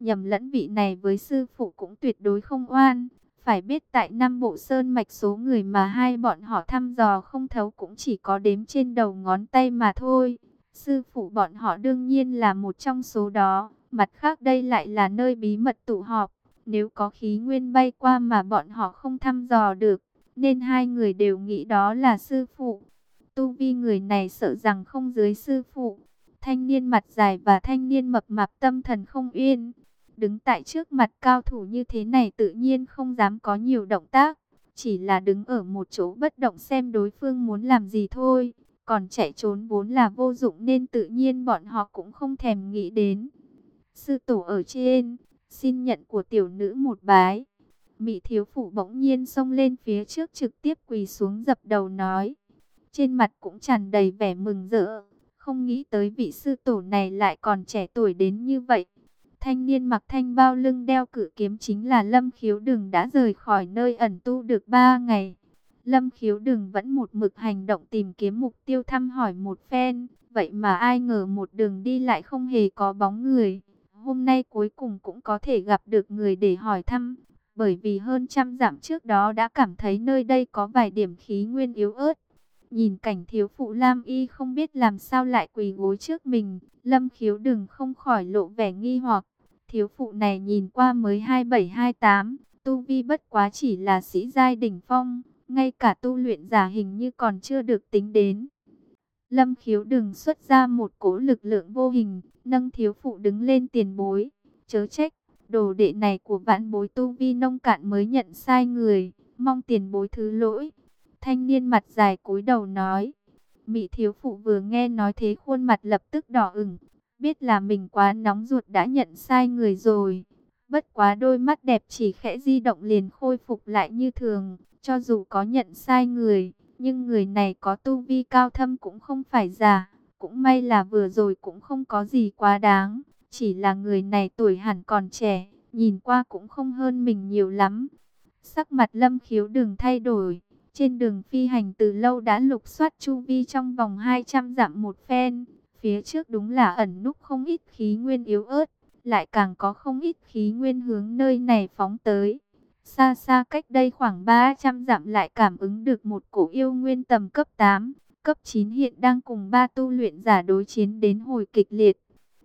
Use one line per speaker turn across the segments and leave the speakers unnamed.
Nhầm lẫn vị này với sư phụ cũng tuyệt đối không oan. Phải biết tại Nam Bộ Sơn mạch số người mà hai bọn họ thăm dò không thấu cũng chỉ có đếm trên đầu ngón tay mà thôi. Sư phụ bọn họ đương nhiên là một trong số đó. Mặt khác đây lại là nơi bí mật tụ họp. Nếu có khí nguyên bay qua mà bọn họ không thăm dò được, nên hai người đều nghĩ đó là sư phụ. Tu vi người này sợ rằng không dưới sư phụ. Thanh niên mặt dài và thanh niên mập mạp tâm thần không yên. Đứng tại trước mặt cao thủ như thế này tự nhiên không dám có nhiều động tác. Chỉ là đứng ở một chỗ bất động xem đối phương muốn làm gì thôi. Còn chạy trốn vốn là vô dụng nên tự nhiên bọn họ cũng không thèm nghĩ đến. Sư tổ ở trên, xin nhận của tiểu nữ một bái. Mỹ thiếu phụ bỗng nhiên xông lên phía trước trực tiếp quỳ xuống dập đầu nói. Trên mặt cũng tràn đầy vẻ mừng rỡ. Không nghĩ tới vị sư tổ này lại còn trẻ tuổi đến như vậy. Thanh niên mặc thanh bao lưng đeo cử kiếm chính là Lâm Khiếu Đừng đã rời khỏi nơi ẩn tu được 3 ngày. Lâm Khiếu Đừng vẫn một mực hành động tìm kiếm mục tiêu thăm hỏi một phen. Vậy mà ai ngờ một đường đi lại không hề có bóng người. Hôm nay cuối cùng cũng có thể gặp được người để hỏi thăm. Bởi vì hơn trăm dặm trước đó đã cảm thấy nơi đây có vài điểm khí nguyên yếu ớt. Nhìn cảnh thiếu phụ Lam Y không biết làm sao lại quỳ gối trước mình, Lâm khiếu đừng không khỏi lộ vẻ nghi hoặc. Thiếu phụ này nhìn qua mới 27-28, tu vi bất quá chỉ là sĩ giai đỉnh phong, ngay cả tu luyện giả hình như còn chưa được tính đến. Lâm khiếu đừng xuất ra một cỗ lực lượng vô hình, nâng thiếu phụ đứng lên tiền bối, chớ trách, đồ đệ này của vãn bối tu vi nông cạn mới nhận sai người, mong tiền bối thứ lỗi. Thanh niên mặt dài cúi đầu nói. Mỹ thiếu phụ vừa nghe nói thế khuôn mặt lập tức đỏ ửng. Biết là mình quá nóng ruột đã nhận sai người rồi. Bất quá đôi mắt đẹp chỉ khẽ di động liền khôi phục lại như thường. Cho dù có nhận sai người, nhưng người này có tu vi cao thâm cũng không phải giả. Cũng may là vừa rồi cũng không có gì quá đáng. Chỉ là người này tuổi hẳn còn trẻ, nhìn qua cũng không hơn mình nhiều lắm. Sắc mặt lâm khiếu đừng thay đổi trên đường phi hành từ lâu đã lục soát chu vi trong vòng 200 dặm một phen. Phía trước đúng là ẩn núp không ít khí nguyên yếu ớt, lại càng có không ít khí nguyên hướng nơi này phóng tới. Xa xa cách đây khoảng 300 dặm lại cảm ứng được một cổ yêu nguyên tầm cấp 8, cấp 9 hiện đang cùng ba tu luyện giả đối chiến đến hồi kịch liệt.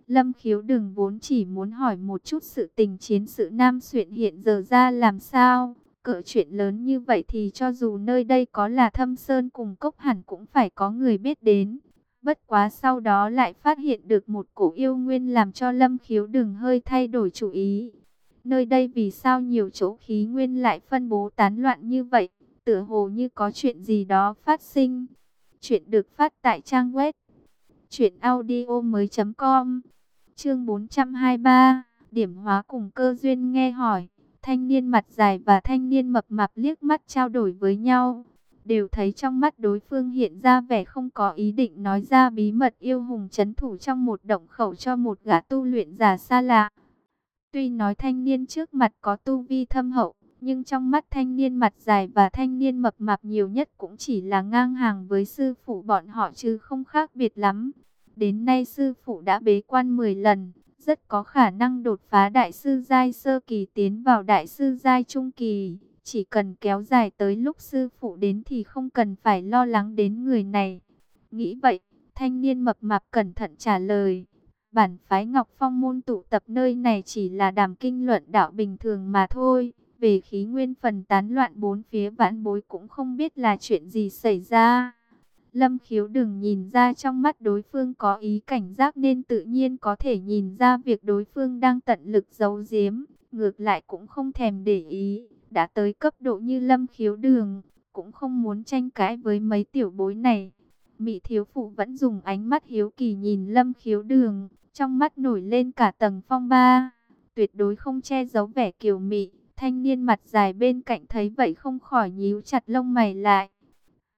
Lâm khiếu đừng vốn chỉ muốn hỏi một chút sự tình chiến sự Nam Xuyện hiện giờ ra làm sao. Cỡ chuyện lớn như vậy thì cho dù nơi đây có là thâm sơn cùng cốc hẳn cũng phải có người biết đến. Bất quá sau đó lại phát hiện được một cổ yêu nguyên làm cho lâm khiếu đừng hơi thay đổi chủ ý. Nơi đây vì sao nhiều chỗ khí nguyên lại phân bố tán loạn như vậy, tựa hồ như có chuyện gì đó phát sinh. Chuyện được phát tại trang web chuyểnaudio.com Chương 423 Điểm hóa cùng cơ duyên nghe hỏi Thanh niên mặt dài và thanh niên mập mạp liếc mắt trao đổi với nhau. Đều thấy trong mắt đối phương hiện ra vẻ không có ý định nói ra bí mật yêu hùng chấn thủ trong một động khẩu cho một gã tu luyện giả xa lạ. Tuy nói thanh niên trước mặt có tu vi thâm hậu, nhưng trong mắt thanh niên mặt dài và thanh niên mập mạp nhiều nhất cũng chỉ là ngang hàng với sư phụ bọn họ chứ không khác biệt lắm. Đến nay sư phụ đã bế quan 10 lần, rất có khả năng đột phá đại sư giai sơ kỳ tiến vào đại sư giai trung kỳ. Chỉ cần kéo dài tới lúc sư phụ đến thì không cần phải lo lắng đến người này. Nghĩ vậy, thanh niên mập mạp cẩn thận trả lời. Bản phái Ngọc Phong môn tụ tập nơi này chỉ là đàm kinh luận đạo bình thường mà thôi. Về khí nguyên phần tán loạn bốn phía vãn bối cũng không biết là chuyện gì xảy ra. Lâm khiếu đừng nhìn ra trong mắt đối phương có ý cảnh giác nên tự nhiên có thể nhìn ra việc đối phương đang tận lực giấu giếm. Ngược lại cũng không thèm để ý, đã tới cấp độ như lâm khiếu đường, cũng không muốn tranh cãi với mấy tiểu bối này. Mỹ thiếu phụ vẫn dùng ánh mắt hiếu kỳ nhìn lâm khiếu đường, trong mắt nổi lên cả tầng phong ba. Tuyệt đối không che giấu vẻ kiều mị, thanh niên mặt dài bên cạnh thấy vậy không khỏi nhíu chặt lông mày lại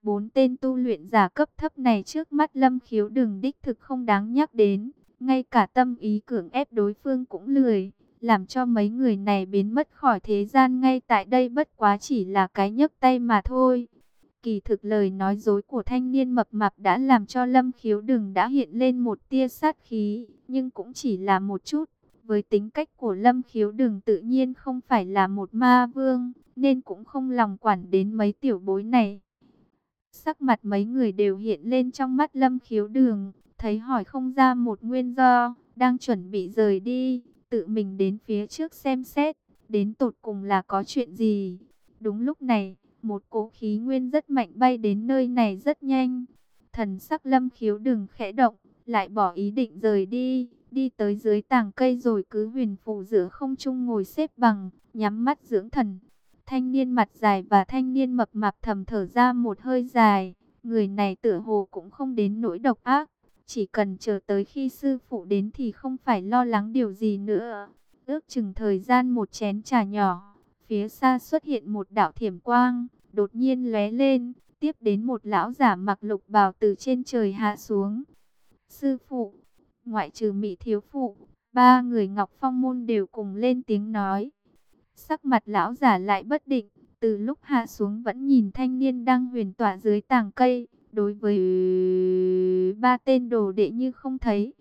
Bốn tên tu luyện giả cấp thấp này trước mắt lâm khiếu đường đích thực không đáng nhắc đến. Ngay cả tâm ý cưỡng ép đối phương cũng lười. Làm cho mấy người này biến mất khỏi thế gian ngay tại đây bất quá chỉ là cái nhấc tay mà thôi. Kỳ thực lời nói dối của thanh niên mập mạp đã làm cho lâm khiếu đường đã hiện lên một tia sát khí. Nhưng cũng chỉ là một chút. Với tính cách của Lâm Khiếu Đừng tự nhiên không phải là một ma vương, nên cũng không lòng quản đến mấy tiểu bối này. Sắc mặt mấy người đều hiện lên trong mắt Lâm Khiếu Đường, thấy hỏi không ra một nguyên do, đang chuẩn bị rời đi, tự mình đến phía trước xem xét, đến tột cùng là có chuyện gì. Đúng lúc này, một cỗ khí nguyên rất mạnh bay đến nơi này rất nhanh. Thần sắc Lâm Khiếu Đường khẽ động, lại bỏ ý định rời đi, đi tới dưới tàng cây rồi cứ huyền phù giữa không trung ngồi xếp bằng, nhắm mắt dưỡng thần. Thanh niên mặt dài và thanh niên mập mạp thầm thở ra một hơi dài, người này tựa hồ cũng không đến nỗi độc ác, chỉ cần chờ tới khi sư phụ đến thì không phải lo lắng điều gì nữa. Ước chừng thời gian một chén trà nhỏ, phía xa xuất hiện một đạo thiểm quang, đột nhiên lóe lên, tiếp đến một lão giả mặc lục bào từ trên trời hạ xuống. Sư phụ, ngoại trừ Mỹ thiếu phụ, ba người Ngọc Phong môn đều cùng lên tiếng nói. Sắc mặt lão giả lại bất định, từ lúc hạ xuống vẫn nhìn thanh niên đang huyền tỏa dưới tàng cây, đối với ba tên đồ đệ như không thấy.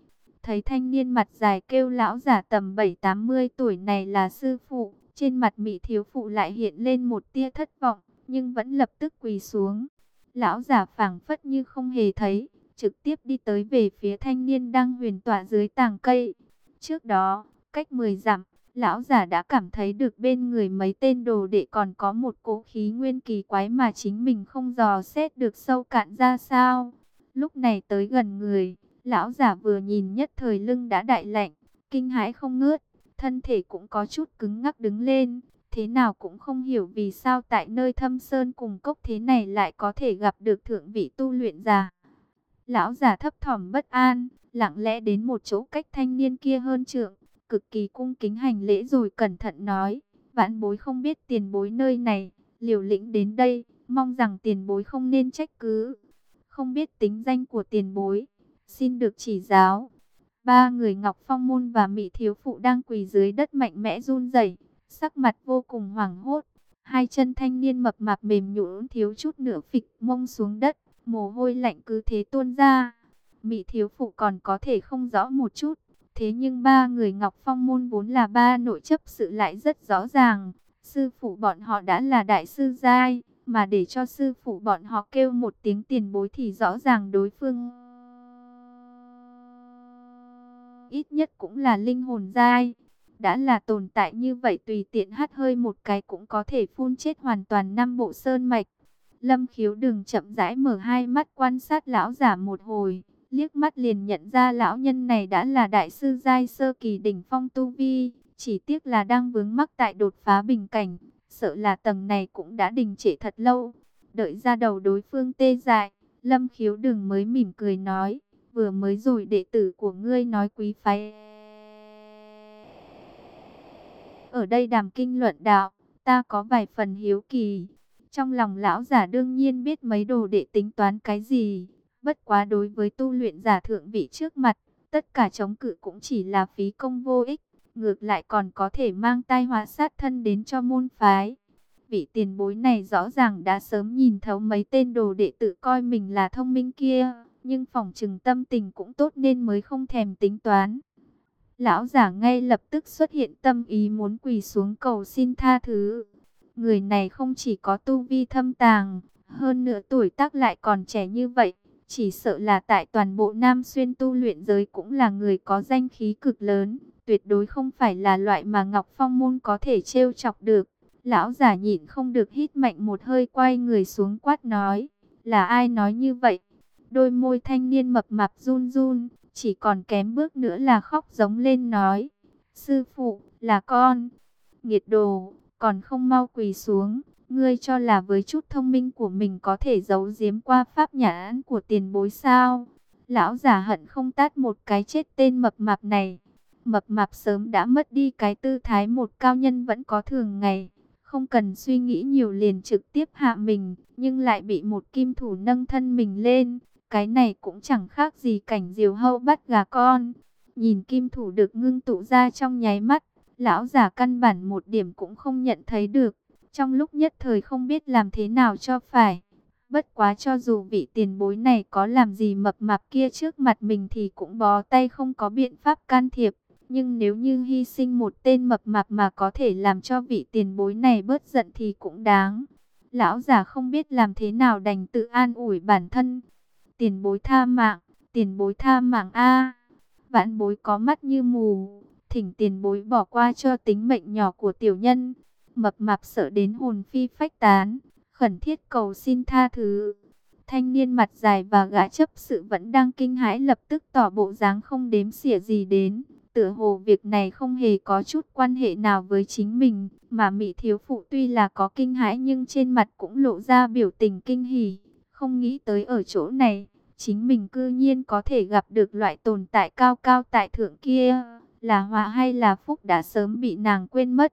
Thấy thanh niên mặt dài kêu lão giả tầm 7-80 tuổi này là sư phụ, trên mặt Mỹ thiếu phụ lại hiện lên một tia thất vọng, nhưng vẫn lập tức quỳ xuống. Lão giả phảng phất như không hề thấy, trực tiếp đi tới về phía thanh niên đang huyền tỏa dưới tàng cây. Trước đó, cách 10 dặm, lão giả đã cảm thấy được bên người mấy tên đồ đệ còn có một cỗ khí nguyên kỳ quái mà chính mình không dò xét được sâu cạn ra sao. Lúc này tới gần người, lão giả vừa nhìn nhất thời lưng đã đại lạnh, kinh hãi không ngớt, thân thể cũng có chút cứng ngắc đứng lên. Thế nào cũng không hiểu vì sao tại nơi thâm sơn cùng cốc thế này lại có thể gặp được thượng vị tu luyện giả. Lão giả thấp thỏm bất an, lặng lẽ đến một chỗ cách thanh niên kia hơn trượng, cực kỳ cung kính hành lễ rồi cẩn thận nói, vãn bối không biết tiền bối nơi này, liều lĩnh đến đây, mong rằng tiền bối không nên trách cứ. Không biết tính danh của tiền bối, xin được chỉ giáo. Ba người Ngọc Phong Môn và Mỹ Thiếu Phụ đang quỳ dưới đất mạnh mẽ run rẩy, sắc mặt vô cùng hoảng hốt. Hai chân thanh niên mập mạp mềm nhũn thiếu chút nữa phịch mông xuống đất mồ hôi lạnh cứ thế tuôn ra. Mỹ thiếu phụ còn có thể không rõ một chút, thế nhưng ba người Ngọc Phong môn vốn là ba nội chấp sự lại rất rõ ràng. Sư phụ bọn họ đã là đại sư giai, mà để cho sư phụ bọn họ kêu một tiếng tiền bối thì rõ ràng đối phương ít nhất cũng là linh hồn giai. Đã là tồn tại như vậy tùy tiện hát hơi một cái cũng có thể phun chết hoàn toàn năm bộ sơn mạch. Lâm khiếu đừng chậm rãi mở hai mắt quan sát lão giả một hồi, liếc mắt liền nhận ra lão nhân này đã là đại sư giai sơ kỳ đỉnh phong tu vi, chỉ tiếc là đang vướng mắc tại đột phá bình cảnh, sợ là tầng này cũng đã đình trệ thật lâu. Đợi ra đầu đối phương tê dại, Lâm khiếu đường mới mỉm cười nói, vừa mới rồi đệ tử của ngươi nói quý phái. Ở đây đàm kinh luận đạo, ta có vài phần hiếu kỳ. Trong lòng lão giả đương nhiên biết mấy đồ đệ tính toán cái gì. Bất quá đối với tu luyện giả thượng vị trước mặt, tất cả chống cự cũng chỉ là phí công vô ích. Ngược lại còn có thể mang tai họa sát thân đến cho môn phái. Vị tiền bối này rõ ràng đã sớm nhìn thấu mấy tên đồ đệ tự coi mình là thông minh kia. Nhưng phòng trừng tâm tình cũng tốt nên mới không thèm tính toán. Lão giả ngay lập tức xuất hiện tâm ý muốn quỳ xuống cầu xin tha thứ. Người này không chỉ có tu vi thâm tàng, hơn nữa tuổi tác lại còn trẻ như vậy. Chỉ sợ là tại toàn bộ Nam Xuyên tu luyện giới cũng là người có danh khí cực lớn. Tuyệt đối không phải là loại mà Ngọc Phong Môn có thể trêu chọc được. Lão giả nhịn không được hít mạnh một hơi quay người xuống quát nói. Là ai nói như vậy? Đôi môi thanh niên mập mạp run run, chỉ còn kém bước nữa là khóc giống lên nói. Sư phụ, là con. Nghiệt đồ, còn không mau quỳ xuống. Ngươi cho là với chút thông minh của mình có thể giấu giếm qua pháp nhãn của tiền bối sao? Lão giả hận không tát một cái chết tên mập mạp này. Mập mạp sớm đã mất đi cái tư thái một cao nhân vẫn có thường ngày. Không cần suy nghĩ nhiều liền trực tiếp hạ mình, nhưng lại bị một kim thủ nâng thân mình lên. Cái này cũng chẳng khác gì cảnh diều hâu bắt gà con. Nhìn kim thủ được ngưng tụ ra trong nháy mắt, Lão già căn bản một điểm cũng không nhận thấy được. Trong lúc nhất thời không biết làm thế nào cho phải. Bất quá cho dù vị tiền bối này có làm gì mập mạp kia trước mặt mình thì cũng bó tay không có biện pháp can thiệp. Nhưng nếu như hy sinh một tên mập mạp mà có thể làm cho vị tiền bối này bớt giận thì cũng đáng. Lão già không biết làm thế nào đành tự an ủi bản thân. Tiền bối tha mạng, tiền bối tha mạng a. Vãn bối có mắt như mù, thỉnh tiền bối bỏ qua cho tính mệnh nhỏ của tiểu nhân. Mập mạp sợ đến hồn phi phách tán, khẩn thiết cầu xin tha thứ. Thanh niên mặt dài và gã chấp sự vẫn đang kinh hãi lập tức tỏ bộ dáng không đếm xỉa gì đến. Tựa hồ việc này không hề có chút quan hệ nào với chính mình, mà Mỹ thiếu phụ tuy là có kinh hãi nhưng trên mặt cũng lộ ra biểu tình kinh hỉ, không nghĩ tới ở chỗ này, chính mình cư nhiên có thể gặp được loại tồn tại cao cao tại thượng kia, là họa hay là phúc đã sớm bị nàng quên mất.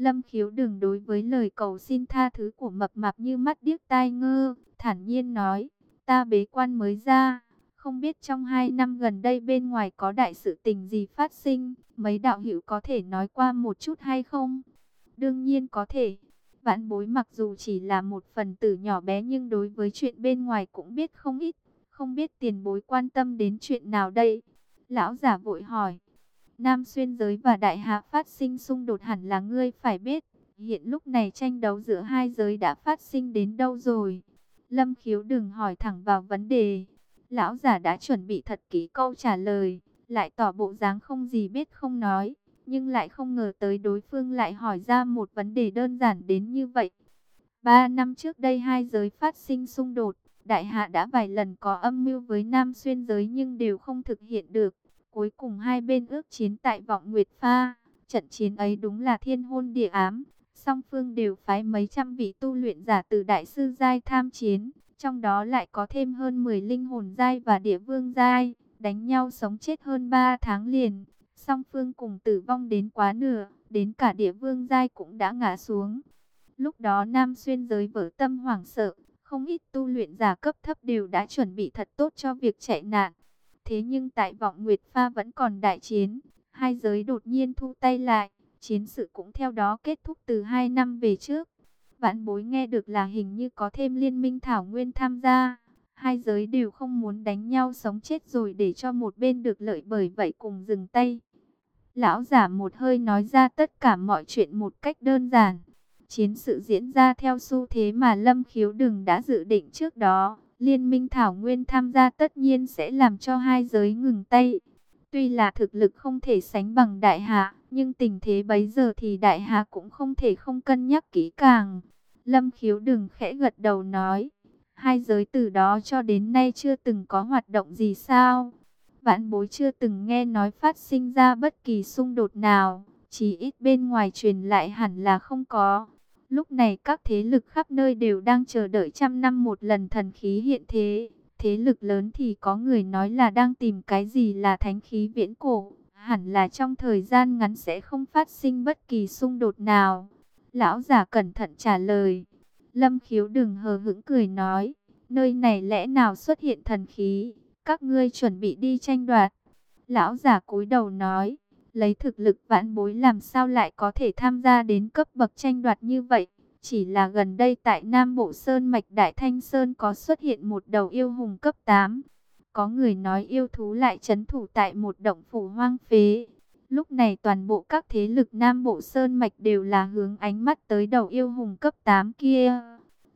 Lâm khiếu đừng đối với lời cầu xin tha thứ của mập mạp như mắt điếc tai ngơ, thản nhiên nói, ta bế quan mới ra, không biết trong hai năm gần đây bên ngoài có đại sự tình gì phát sinh, mấy đạo hữu có thể nói qua một chút hay không? Đương nhiên có thể. Vãn bối mặc dù chỉ là một phần tử nhỏ bé nhưng đối với chuyện bên ngoài cũng biết không ít. Không biết tiền bối quan tâm đến chuyện nào đây? Lão giả vội hỏi. Nam xuyên giới và đại hạ phát sinh xung đột hẳn là ngươi phải biết. Hiện lúc này tranh đấu giữa hai giới đã phát sinh đến đâu rồi? Lâm khiếu đừng hỏi thẳng vào vấn đề. Lão giả đã chuẩn bị thật kỹ câu trả lời, lại tỏ bộ dáng không gì biết không nói, nhưng lại không ngờ tới đối phương lại hỏi ra một vấn đề đơn giản đến như vậy. Ba năm trước đây hai giới phát sinh xung đột, đại hạ đã vài lần có âm mưu với Nam Xuyên giới nhưng đều không thực hiện được. Cuối cùng hai bên ước chiến tại vọng Nguyệt Pha, trận chiến ấy đúng là thiên hôn địa ám. Song phương đều phái mấy trăm vị tu luyện giả từ đại sư giai tham chiến, trong đó lại có thêm hơn 10 linh hồn giai và địa vương giai, đánh nhau sống chết hơn 3 tháng liền. Song phương cùng tử vong đến quá nửa, đến cả địa vương giai cũng đã ngã xuống. Lúc đó Nam Xuyên giới vỡ tâm hoảng sợ, không ít tu luyện giả cấp thấp đều đã chuẩn bị thật tốt cho việc chạy nạn. Thế nhưng tại vọng Nguyệt Pha vẫn còn đại chiến, hai giới đột nhiên thu tay lại, chiến sự cũng theo đó kết thúc từ hai năm về trước. Vạn bối nghe được là hình như có thêm liên minh Thảo Nguyên tham gia. Hai giới đều không muốn đánh nhau sống chết rồi để cho một bên được lợi bởi vậy cùng dừng tay. Lão giả một hơi nói ra tất cả mọi chuyện một cách đơn giản. Chiến sự diễn ra theo xu thế mà Lâm Khiếu Đừng đã dự định trước đó. Liên minh Thảo Nguyên tham gia tất nhiên sẽ làm cho hai giới ngừng tay. Tuy là thực lực không thể sánh bằng đại hạ, nhưng tình thế bấy giờ thì đại hạ cũng không thể không cân nhắc kỹ càng. Lâm khiếu đừng khẽ gật đầu nói, hai giới từ đó cho đến nay chưa từng có hoạt động gì sao. Vãn bối chưa từng nghe nói phát sinh ra bất kỳ xung đột nào, chỉ ít bên ngoài truyền lại hẳn là không có. Lúc này các thế lực khắp nơi đều đang chờ đợi trăm năm một lần thần khí hiện thế. Thế lực lớn thì có người nói là đang tìm cái gì là thánh khí viễn cổ. Hẳn là trong thời gian ngắn sẽ không phát sinh bất kỳ xung đột nào. Lão giả cẩn thận trả lời. Lâm khiếu đừng hờ hững cười nói. Nơi này lẽ nào xuất hiện thần khí? Các ngươi chuẩn bị đi tranh đoạt. Lão giả cúi đầu nói. Lấy thực lực vãn bối làm sao lại có thể tham gia đến cấp bậc tranh đoạt như vậy? Chỉ là gần đây tại Nam Bộ Sơn Mạch Đại Thanh Sơn có xuất hiện một đầu yêu hùng cấp 8. Có người nói yêu thú lại chấn thủ tại một động phủ hoang phế. Lúc này toàn bộ các thế lực Nam Bộ Sơn Mạch đều là hướng ánh mắt tới đầu yêu hùng cấp 8 kia.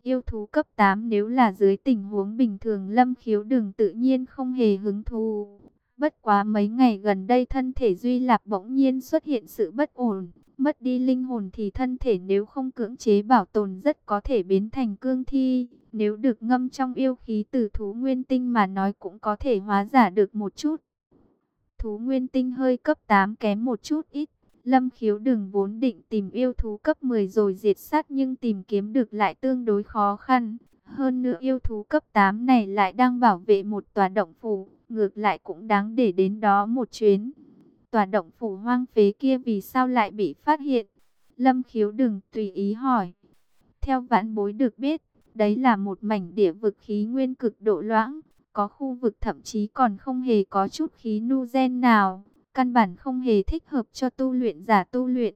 Yêu thú cấp 8 nếu là dưới tình huống bình thường lâm khiếu đường tự nhiên không hề hứng thú. Bất quá mấy ngày gần đây thân thể Duy Lạp bỗng nhiên xuất hiện sự bất ổn. Mất đi linh hồn thì thân thể nếu không cưỡng chế bảo tồn rất có thể biến thành cương thi. Nếu được ngâm trong yêu khí từ thú nguyên tinh mà nói cũng có thể hóa giả được một chút. Thú nguyên tinh hơi cấp 8 kém một chút ít. Lâm khiếu đừng vốn định tìm yêu thú cấp 10 rồi diệt sát nhưng tìm kiếm được lại tương đối khó khăn. Hơn nữa yêu thú cấp 8 này lại đang bảo vệ một tòa động phủ, ngược lại cũng đáng để đến đó một chuyến. Tòa động phủ hoang phế kia vì sao lại bị phát hiện? Lâm khiếu đừng tùy ý hỏi. Theo vãn bối được biết, đấy là một mảnh địa vực khí nguyên cực độ loãng, có khu vực thậm chí còn không hề có chút khí nu gen nào, căn bản không hề thích hợp cho tu luyện giả tu luyện.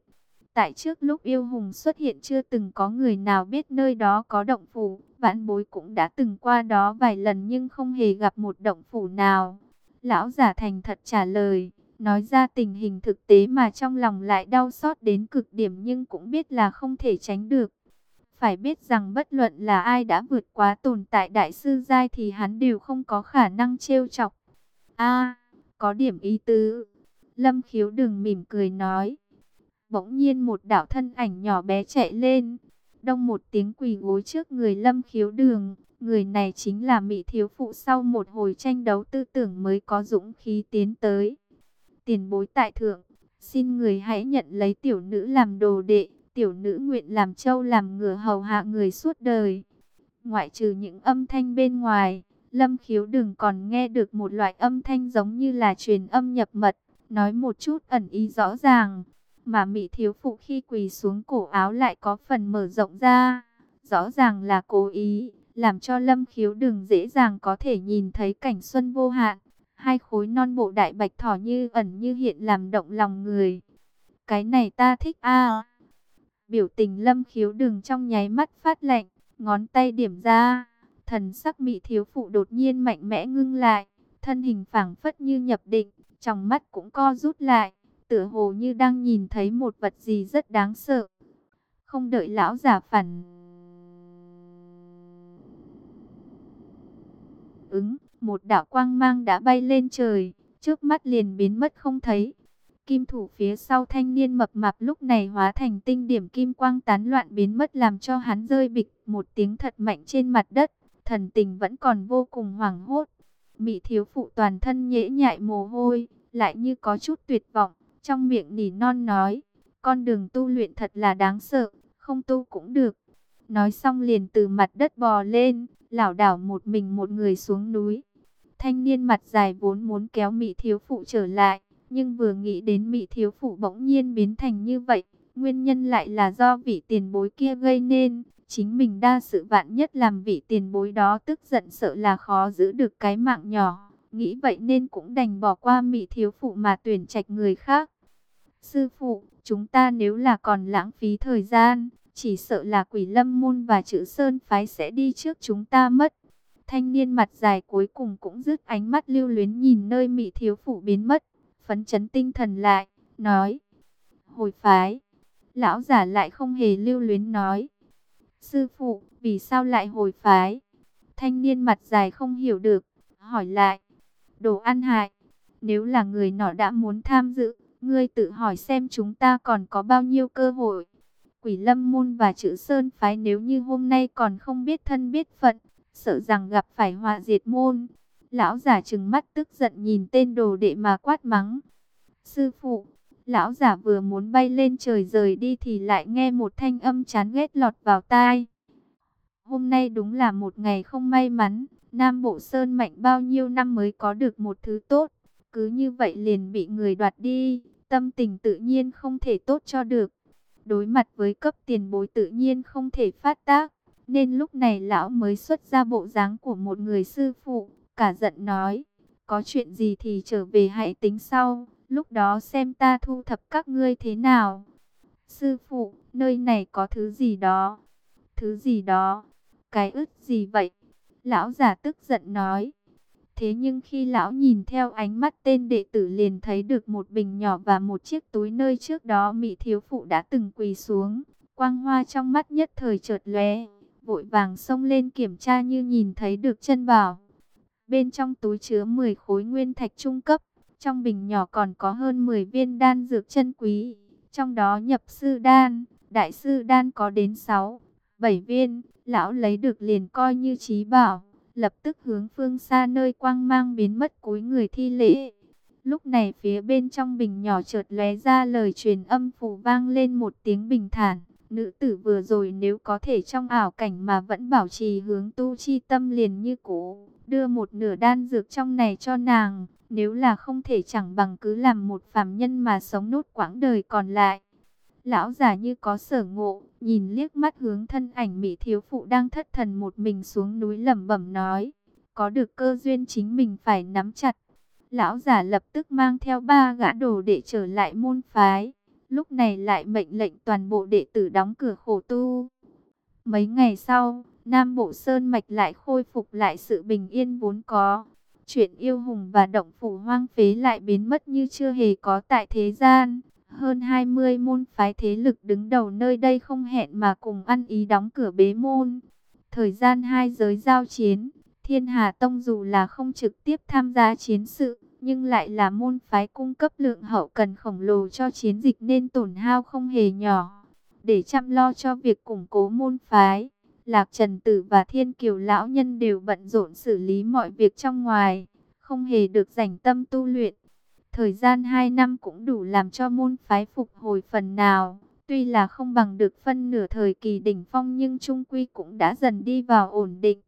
Tại trước lúc yêu hùng xuất hiện chưa từng có người nào biết nơi đó có động phủ, vãn bối cũng đã từng qua đó vài lần nhưng không hề gặp một động phủ nào. Lão giả thành thật trả lời, Nói ra tình hình thực tế mà trong lòng lại đau xót đến cực điểm nhưng cũng biết là không thể tránh được. Phải biết rằng bất luận là ai đã vượt quá tồn tại đại sư giai thì hắn đều không có khả năng trêu chọc. A, có điểm ý tứ. Lâm khiếu đừng mỉm cười nói. Bỗng nhiên một đạo thân ảnh nhỏ bé chạy lên. Đông một tiếng quỳ gối trước người lâm khiếu đường. Người này chính là Mỹ Thiếu Phụ sau một hồi tranh đấu tư tưởng mới có dũng khí tiến tới. Tiền bối tại thượng, xin người hãy nhận lấy tiểu nữ làm đồ đệ, tiểu nữ nguyện làm châu làm ngựa hầu hạ người suốt đời. Ngoại trừ những âm thanh bên ngoài, Lâm Khiếu đừng còn nghe được một loại âm thanh giống như là truyền âm nhập mật, nói một chút ẩn ý rõ ràng, mà Mỹ Thiếu Phụ khi quỳ xuống cổ áo lại có phần mở rộng ra, rõ ràng là cố ý làm cho lâm khiếu đừng dễ dàng có thể nhìn thấy cảnh xuân vô hạn. Hai khối non bộ đại bạch thỏ như ẩn như hiện làm động lòng người. Cái này ta thích a Biểu tình lâm khiếu đừng trong nháy mắt phát lạnh, ngón tay điểm ra. Thần sắc mị thiếu phụ đột nhiên mạnh mẽ ngưng lại, thân hình phảng phất như nhập định, trong mắt cũng co rút lại, tựa hồ như đang nhìn thấy một vật gì rất đáng sợ. Không đợi lão giả phản ứng, một đạo quang mang đã bay lên trời, trước mắt liền biến mất không thấy. Kim thủ phía sau thanh niên mập mạp lúc này hóa thành tinh điểm kim quang tán loạn biến mất làm cho hắn rơi bịch một tiếng thật mạnh trên mặt đất, thần tình vẫn còn vô cùng hoảng hốt. Mị thiếu phụ toàn thân nhễ nhại mồ hôi, lại như có chút tuyệt vọng, trong miệng nỉ non nói, con đường tu luyện thật là đáng sợ, không tu cũng được. Nói xong liền từ mặt đất bò lên, lảo đảo một mình một người xuống núi. Thanh niên mặt dài vốn muốn kéo Mị thiếu phụ trở lại, nhưng vừa nghĩ đến Mị thiếu phụ bỗng nhiên biến thành như vậy, nguyên nhân lại là do vị tiền bối kia gây nên. Chính mình đa sự vạn nhất làm vị tiền bối đó tức giận sợ là khó giữ được cái mạng nhỏ. Nghĩ vậy nên cũng đành bỏ qua Mị thiếu phụ mà tuyển trạch người khác. Sư phụ, chúng ta nếu là còn lãng phí thời gian, chỉ sợ là quỷ lâm môn và chữ sơn phái sẽ đi trước chúng ta mất. Thanh niên mặt dài cuối cùng cũng dứt ánh mắt lưu luyến nhìn nơi mị thiếu phụ biến mất. Phấn chấn tinh thần lại, nói. Hồi phái. Lão giả lại không hề lưu luyến nói. Sư phụ, vì sao lại hồi phái? Thanh niên mặt dài không hiểu được, hỏi lại. Đồ ăn hại. Nếu là người nọ đã muốn tham dự, ngươi tự hỏi xem chúng ta còn có bao nhiêu cơ hội. Quỷ lâm môn và chữ sơn phái nếu như hôm nay còn không biết thân biết phận, sợ rằng gặp phải họa diệt môn. Lão giả trừng mắt tức giận nhìn tên đồ đệ mà quát mắng. Sư phụ, lão giả vừa muốn bay lên trời rời đi thì lại nghe một thanh âm chán ghét lọt vào tai. Hôm nay đúng là một ngày không may mắn, Nam Bộ Sơn mạnh bao nhiêu năm mới có được một thứ tốt, cứ như vậy liền bị người đoạt đi, tâm tình tự nhiên không thể tốt cho được đối mặt với cấp tiền bối tự nhiên không thể phát tác, nên lúc này lão mới xuất ra bộ dáng của một người sư phụ, cả giận nói, có chuyện gì thì trở về hãy tính sau, lúc đó xem ta thu thập các ngươi thế nào. Sư phụ, nơi này có thứ gì đó, thứ gì đó, cái ức gì vậy? Lão giả tức giận nói, Thế nhưng khi lão nhìn theo ánh mắt tên đệ tử liền thấy được một bình nhỏ và một chiếc túi nơi trước đó Mỹ thiếu phụ đã từng quỳ xuống. Quang hoa trong mắt nhất thời chợt lóe, vội vàng xông lên kiểm tra như nhìn thấy được chân bảo. Bên trong túi chứa 10 khối nguyên thạch trung cấp, trong bình nhỏ còn có hơn 10 viên đan dược chân quý. Trong đó nhập sư đan, đại sư đan có đến 6, 7 viên, lão lấy được liền coi như trí bảo lập tức hướng phương xa nơi quang mang biến mất cúi người thi lễ. Lúc này phía bên trong bình nhỏ chợt lóe ra lời truyền âm phù vang lên một tiếng bình thản. Nữ tử vừa rồi nếu có thể trong ảo cảnh mà vẫn bảo trì hướng tu chi tâm liền như cũ, đưa một nửa đan dược trong này cho nàng, nếu là không thể chẳng bằng cứ làm một phàm nhân mà sống nốt quãng đời còn lại. Lão già như có sở ngộ, nhìn liếc mắt hướng thân ảnh mỹ thiếu phụ đang thất thần một mình xuống núi lẩm bẩm nói, có được cơ duyên chính mình phải nắm chặt. Lão giả lập tức mang theo ba gã đồ để trở lại môn phái, lúc này lại mệnh lệnh toàn bộ đệ tử đóng cửa khổ tu. Mấy ngày sau, Nam Bộ Sơn Mạch lại khôi phục lại sự bình yên vốn có. Chuyện yêu hùng và động phủ hoang phế lại biến mất như chưa hề có tại thế gian. Hơn 20 môn phái thế lực đứng đầu nơi đây không hẹn mà cùng ăn ý đóng cửa bế môn. Thời gian hai giới giao chiến, Thiên Hà Tông dù là không trực tiếp tham gia chiến sự, nhưng lại là môn phái cung cấp lượng hậu cần khổng lồ cho chiến dịch nên tổn hao không hề nhỏ. Để chăm lo cho việc củng cố môn phái, Lạc Trần Tử và Thiên Kiều Lão Nhân đều bận rộn xử lý mọi việc trong ngoài, không hề được dành tâm tu luyện. Thời gian 2 năm cũng đủ làm cho môn phái phục hồi phần nào. Tuy là không bằng được phân nửa thời kỳ đỉnh phong nhưng trung quy cũng đã dần đi vào ổn định.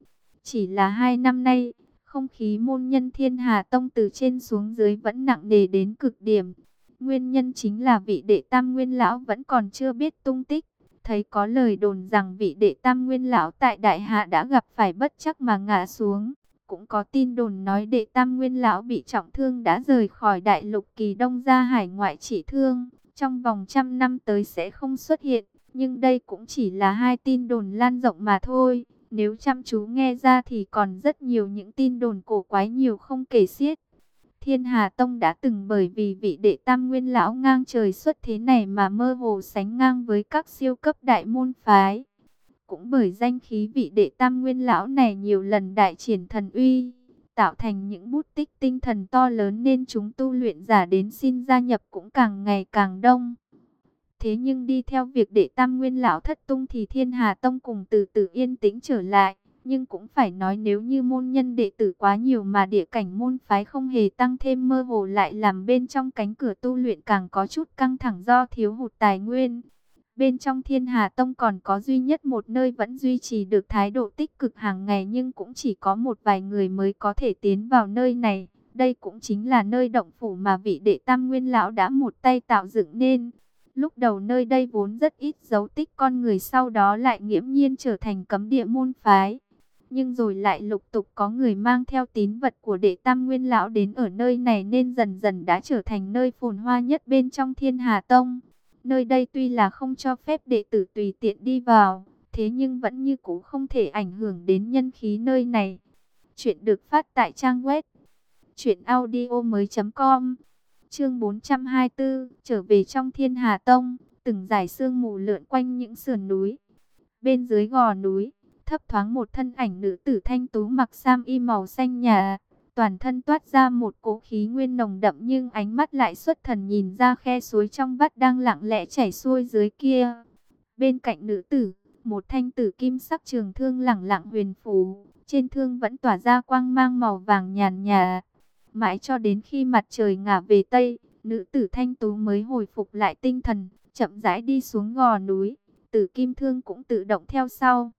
Chỉ là hai năm nay, không khí môn nhân thiên hà tông từ trên xuống dưới vẫn nặng nề đến cực điểm. Nguyên nhân chính là vị đệ tam nguyên lão vẫn còn chưa biết tung tích. Thấy có lời đồn rằng vị đệ tam nguyên lão tại đại hạ đã gặp phải bất chắc mà ngã xuống. Cũng có tin đồn nói đệ tam nguyên lão bị trọng thương đã rời khỏi đại lục kỳ đông ra hải ngoại chỉ thương. Trong vòng trăm năm tới sẽ không xuất hiện. Nhưng đây cũng chỉ là hai tin đồn lan rộng mà thôi. Nếu chăm chú nghe ra thì còn rất nhiều những tin đồn cổ quái nhiều không kể xiết. Thiên Hà Tông đã từng bởi vì vị đệ tam nguyên lão ngang trời xuất thế này mà mơ hồ sánh ngang với các siêu cấp đại môn phái. Cũng bởi danh khí vị đệ tam nguyên lão này nhiều lần đại triển thần uy, tạo thành những bút tích tinh thần to lớn nên chúng tu luyện giả đến xin gia nhập cũng càng ngày càng đông. Thế nhưng đi theo việc đệ tam nguyên lão thất tung thì thiên hà tông cùng từ từ yên tĩnh trở lại. Nhưng cũng phải nói nếu như môn nhân đệ tử quá nhiều mà địa cảnh môn phái không hề tăng thêm mơ hồ lại làm bên trong cánh cửa tu luyện càng có chút căng thẳng do thiếu hụt tài nguyên. Bên trong thiên hà tông còn có duy nhất một nơi vẫn duy trì được thái độ tích cực hàng ngày nhưng cũng chỉ có một vài người mới có thể tiến vào nơi này. Đây cũng chính là nơi động phủ mà vị đệ tam nguyên lão đã một tay tạo dựng nên. Lúc đầu nơi đây vốn rất ít dấu tích, con người sau đó lại nghiễm nhiên trở thành cấm địa môn phái. Nhưng rồi lại lục tục có người mang theo tín vật của đệ tam nguyên lão đến ở nơi này nên dần dần đã trở thành nơi phồn hoa nhất bên trong thiên hà tông. Nơi đây tuy là không cho phép đệ tử tùy tiện đi vào, thế nhưng vẫn như cũ không thể ảnh hưởng đến nhân khí nơi này. Chuyện được phát tại trang web chuyệnaudio mới .com Chương 424, trở về trong thiên hà tông, từng giải sương mù lượn quanh những sườn núi. Bên dưới gò núi, thấp thoáng một thân ảnh nữ tử thanh tú mặc sam y màu xanh nhà. Toàn thân toát ra một cỗ khí nguyên nồng đậm nhưng ánh mắt lại xuất thần nhìn ra khe suối trong vắt đang lặng lẽ chảy xuôi dưới kia. Bên cạnh nữ tử, một thanh tử kim sắc trường thương lẳng lặng huyền phù, trên thương vẫn tỏa ra quang mang màu vàng nhàn nhà. Mãi cho đến khi mặt trời ngả về Tây, nữ tử thanh tú mới hồi phục lại tinh thần, chậm rãi đi xuống gò núi, tử kim thương cũng tự động theo sau.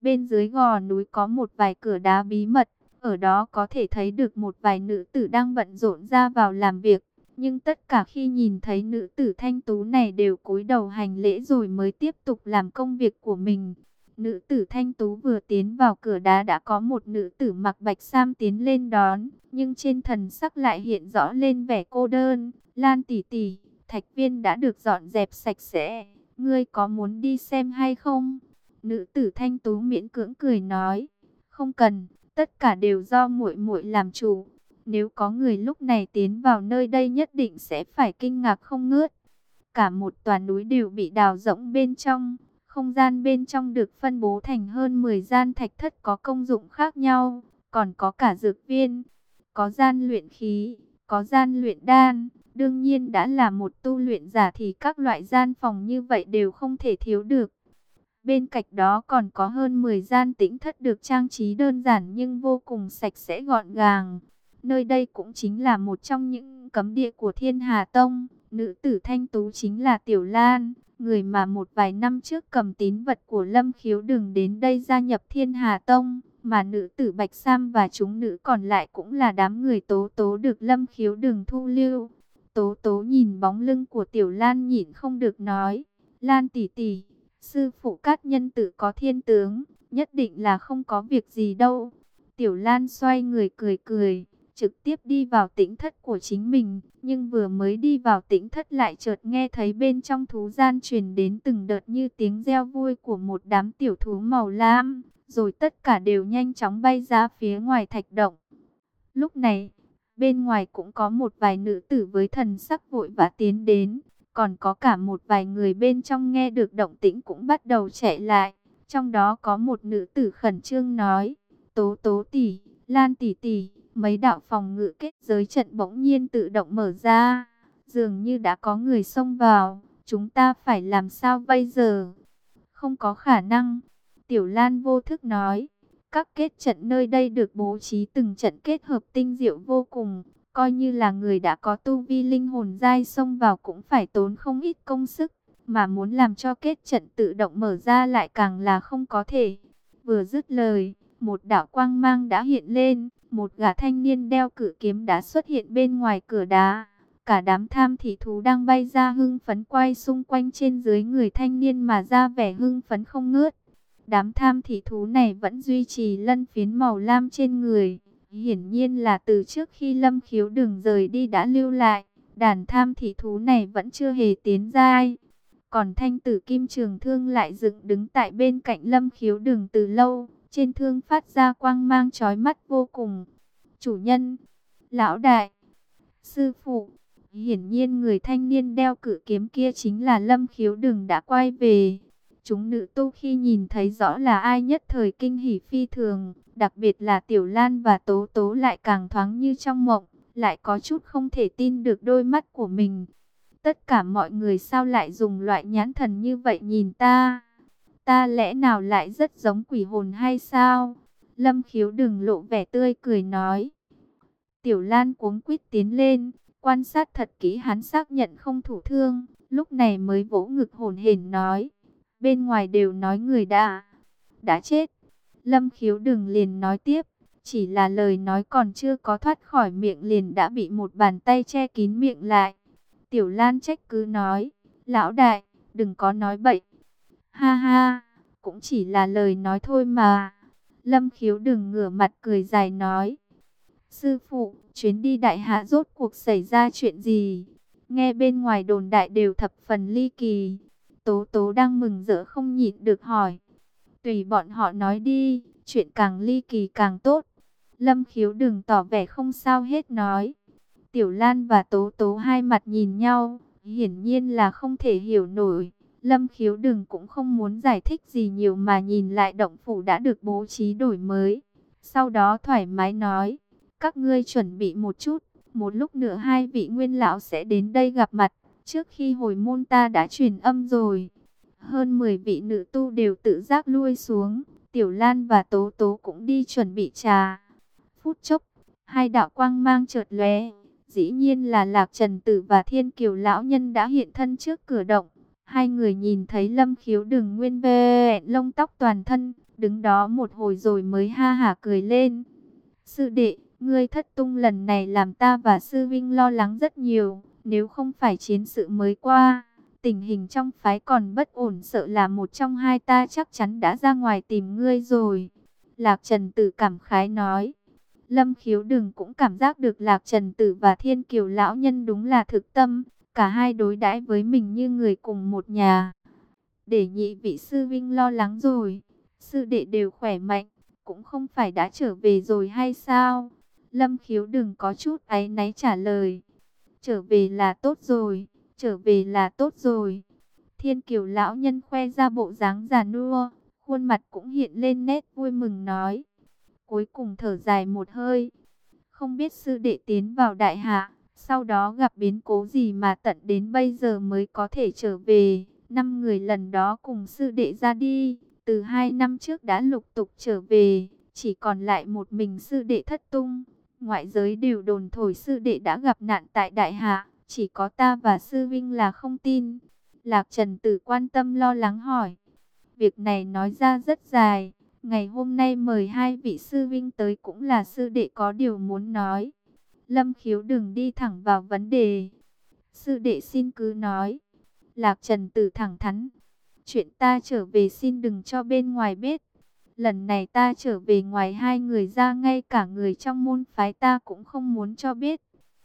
Bên dưới gò núi có một vài cửa đá bí mật, ở đó có thể thấy được một vài nữ tử đang bận rộn ra vào làm việc. Nhưng tất cả khi nhìn thấy nữ tử thanh tú này đều cúi đầu hành lễ rồi mới tiếp tục làm công việc của mình. Nữ tử thanh tú vừa tiến vào cửa đá đã có một nữ tử mặc bạch sam tiến lên đón, nhưng trên thần sắc lại hiện rõ lên vẻ cô đơn. Lan tỷ tỷ, thạch viên đã được dọn dẹp sạch sẽ, ngươi có muốn đi xem hay không? Nữ tử thanh tú miễn cưỡng cười nói, không cần, tất cả đều do muội muội làm chủ. Nếu có người lúc này tiến vào nơi đây nhất định sẽ phải kinh ngạc không ngớt. Cả một tòa núi đều bị đào rỗng bên trong. Không gian bên trong được phân bố thành hơn 10 gian thạch thất có công dụng khác nhau. Còn có cả dược viên, có gian luyện khí, có gian luyện đan. Đương nhiên đã là một tu luyện giả thì các loại gian phòng như vậy đều không thể thiếu được. Bên cạnh đó còn có hơn 10 gian tĩnh thất được trang trí đơn giản nhưng vô cùng sạch sẽ gọn gàng. Nơi đây cũng chính là một trong những cấm địa của Thiên Hà Tông. Nữ tử Thanh Tú chính là Tiểu Lan, người mà một vài năm trước cầm tín vật của Lâm Khiếu đừng đến đây gia nhập Thiên Hà Tông. Mà nữ tử Bạch Sam và chúng nữ còn lại cũng là đám người tố tố được Lâm Khiếu đừng thu lưu. Tố tố nhìn bóng lưng của Tiểu Lan nhịn không được nói. Lan tỷ tỷ, sư phụ cát nhân tử có thiên tướng, nhất định là không có việc gì đâu. Tiểu Lan xoay người cười cười trực tiếp đi vào tĩnh thất của chính mình, nhưng vừa mới đi vào tĩnh thất lại chợt nghe thấy bên trong thú gian truyền đến từng đợt như tiếng reo vui của một đám tiểu thú màu lam, rồi tất cả đều nhanh chóng bay ra phía ngoài thạch động. Lúc này, bên ngoài cũng có một vài nữ tử với thần sắc vội vã tiến đến. Còn có cả một vài người bên trong nghe được động tĩnh cũng bắt đầu chạy lại. Trong đó có một nữ tử khẩn trương nói, Tố tố tỷ, Lan tỷ tỷ, mấy đạo phòng ngự kết giới trận bỗng nhiên tự động mở ra. Dường như đã có người xông vào, chúng ta phải làm sao bây giờ? Không có khả năng. Tiểu Lan vô thức nói, các kết trận nơi đây được bố trí từng trận kết hợp tinh diệu vô cùng. Coi như là người đã có tu vi linh hồn dai xông vào cũng phải tốn không ít công sức. Mà muốn làm cho kết trận tự động mở ra lại càng là không có thể. Vừa dứt lời, một đạo quang mang đã hiện lên. Một gã thanh niên đeo cử kiếm đã xuất hiện bên ngoài cửa đá. Cả đám tham thị thú đang bay ra hưng phấn quay xung quanh trên dưới người thanh niên mà ra vẻ hưng phấn không ngớt. Đám tham thị thú này vẫn duy trì lân phiến màu lam trên người. Hiển nhiên là từ trước khi lâm khiếu đường rời đi đã lưu lại. Đàn tham thị thú này vẫn chưa hề tiến ra ai. Còn thanh tử kim trường thương lại dựng đứng tại bên cạnh lâm khiếu đường từ lâu. Trên thương phát ra quang mang chói mắt vô cùng. Chủ nhân, lão đại, sư phụ, hiển nhiên người thanh niên đeo cử kiếm kia chính là lâm khiếu đường đã quay về. Chúng nữ tu khi nhìn thấy rõ là ai nhất thời kinh hỉ phi thường, đặc biệt là Tiểu Lan và Tố Tố lại càng thoáng như trong mộng, lại có chút không thể tin được đôi mắt của mình. Tất cả mọi người sao lại dùng loại nhãn thần như vậy nhìn ta? Ta lẽ nào lại rất giống quỷ hồn hay sao? Lâm khiếu đừng lộ vẻ tươi cười nói. Tiểu Lan cuống quýt tiến lên, quan sát thật kỹ hắn xác nhận không thủ thương, lúc này mới vỗ ngực hồn hển nói. Bên ngoài đều nói người đã, đã chết. Lâm khiếu đừng liền nói tiếp, chỉ là lời nói còn chưa có thoát khỏi miệng liền đã bị một bàn tay che kín miệng lại. Tiểu Lan trách cứ nói, lão đại, đừng có nói bậy. Ha ha, cũng chỉ là lời nói thôi mà. Lâm khiếu đừng ngửa mặt cười dài nói. Sư phụ, chuyến đi đại hạ rốt cuộc xảy ra chuyện gì? Nghe bên ngoài đồn đại đều thập phần ly kỳ. Tố tố đang mừng rỡ không nhịn được hỏi. Tùy bọn họ nói đi, chuyện càng ly kỳ càng tốt. Lâm khiếu đừng tỏ vẻ không sao hết nói. Tiểu Lan và Tố Tố hai mặt nhìn nhau, hiển nhiên là không thể hiểu nổi. Lâm khiếu đừng cũng không muốn giải thích gì nhiều mà nhìn lại động phủ đã được bố trí đổi mới. Sau đó thoải mái nói, các ngươi chuẩn bị một chút, một lúc nữa hai vị nguyên lão sẽ đến đây gặp mặt. Trước khi hồi môn ta đã truyền âm rồi. Hơn 10 vị nữ tu đều tự giác lui xuống. Tiểu Lan và Tố Tố cũng đi chuẩn bị trà. Phút chốc, hai đạo quang mang chợt lóe. Dĩ nhiên là Lạc Trần Tử và Thiên Kiều Lão Nhân đã hiện thân trước cửa động. Hai người nhìn thấy lâm khiếu đường nguyên vẹn lông tóc toàn thân, đứng đó một hồi rồi mới ha hả cười lên. Sư đệ, ngươi thất tung lần này làm ta và sư vinh lo lắng rất nhiều, nếu không phải chiến sự mới qua, tình hình trong phái còn bất ổn sợ là một trong hai ta chắc chắn đã ra ngoài tìm ngươi rồi. Lạc Trần Tử cảm khái nói. Lâm khiếu đừng cũng cảm giác được Lạc Trần Tử và Thiên Kiều Lão Nhân đúng là thực tâm, Cả hai đối đãi với mình như người cùng một nhà. Để nhị vị sư vinh lo lắng rồi. Sư đệ đều khỏe mạnh. Cũng không phải đã trở về rồi hay sao? Lâm khiếu đừng có chút áy náy trả lời. Trở về là tốt rồi. Trở về là tốt rồi. Thiên kiều lão nhân khoe ra bộ dáng già nua. Khuôn mặt cũng hiện lên nét vui mừng nói. Cuối cùng thở dài một hơi. Không biết sư đệ tiến vào đại hạ sau đó gặp biến cố gì mà tận đến bây giờ mới có thể trở về. Năm người lần đó cùng sư đệ ra đi, từ hai năm trước đã lục tục trở về, chỉ còn lại một mình sư đệ thất tung. Ngoại giới đều đồn thổi sư đệ đã gặp nạn tại đại hạ, chỉ có ta và sư vinh là không tin. Lạc Trần Tử quan tâm lo lắng hỏi. Việc này nói ra rất dài, ngày hôm nay mời hai vị sư vinh tới cũng là sư đệ có điều muốn nói. Lâm khiếu đừng đi thẳng vào vấn đề. Sư đệ xin cứ nói. Lạc Trần Tử thẳng thắn. Chuyện ta trở về xin đừng cho bên ngoài biết. Lần này ta trở về ngoài hai người ra, ngay cả người trong môn phái ta cũng không muốn cho biết.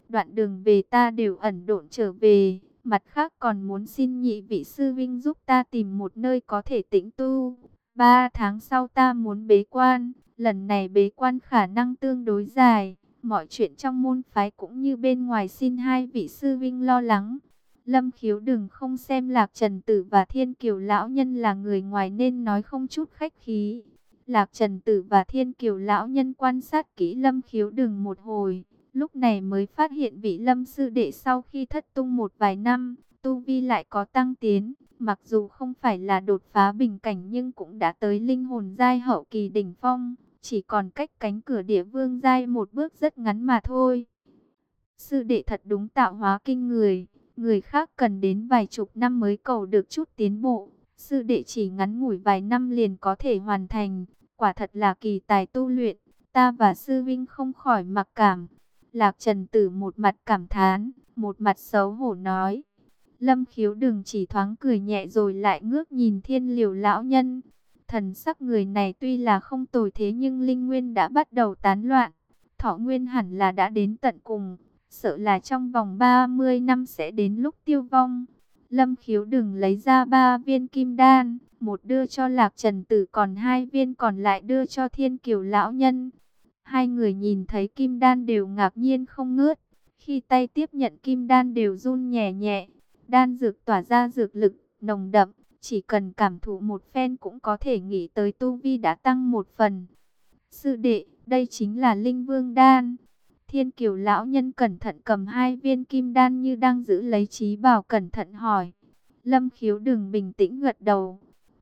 Đoạn đường về ta đều ẩn độn trở về. Mặt khác còn muốn xin nhị vị sư vinh giúp ta tìm một nơi có thể tĩnh tu. Ba tháng sau ta muốn bế quan. Lần này bế quan khả năng tương đối dài, Mọi chuyện trong môn phái cũng như bên ngoài xin hai vị sư vinh lo lắng. Lâm khiếu đừng không xem Lạc Trần Tử và Thiên Kiều Lão Nhân là người ngoài nên nói không chút khách khí. Lạc Trần Tử và Thiên Kiều Lão Nhân quan sát kỹ Lâm khiếu đừng một hồi. Lúc này mới phát hiện vị Lâm sư đệ sau khi thất tung một vài năm, Tu Vi lại có tăng tiến. Mặc dù không phải là đột phá bình cảnh nhưng cũng đã tới linh hồn giai hậu kỳ đỉnh phong. Chỉ còn cách cánh cửa địa vương giai một bước rất ngắn mà thôi. Sư đệ thật đúng tạo hóa kinh người. Người khác cần đến vài chục năm mới cầu được chút tiến bộ. Sư đệ chỉ ngắn ngủi vài năm liền có thể hoàn thành. Quả thật là kỳ tài tu luyện. Ta và sư vinh không khỏi mặc cảm. Lạc Trần Tử một mặt cảm thán, một mặt xấu hổ nói. Lâm khiếu đừng chỉ thoáng cười nhẹ rồi lại ngước nhìn thiên liều lão nhân. Thần sắc người này tuy là không tồi thế nhưng linh nguyên đã bắt đầu tán loạn. Thọ nguyên hẳn là đã đến tận cùng. Sợ là trong vòng 30 năm sẽ đến lúc tiêu vong. Lâm khiếu đừng lấy ra ba viên kim đan. Một đưa cho lạc trần tử còn hai viên còn lại đưa cho thiên kiều lão nhân. Hai người nhìn thấy kim đan đều ngạc nhiên không ngớt. Khi tay tiếp nhận kim đan đều run nhẹ nhẹ. Đan dược tỏa ra dược lực, nồng đậm. Chỉ cần cảm thụ một phen cũng có thể nghĩ tới tu vi đã tăng một phần. Sư đệ, đây chính là linh vương đan. Thiên kiều lão nhân cẩn thận cầm hai viên kim đan như đang giữ lấy trí bảo cẩn thận hỏi. Lâm khiếu đừng bình tĩnh gật đầu.